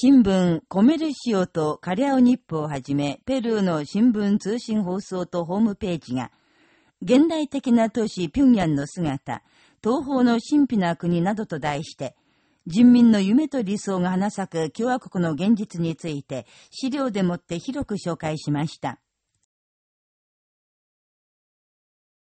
新聞、コメルシオとカリアオ日報をはじめ、ペルーの新聞通信放送とホームページが、現代的な都市平壌の姿、東方の神秘な国などと題して、人民の夢と理想が花咲く共和国の現実について資料でもって広く紹介しました。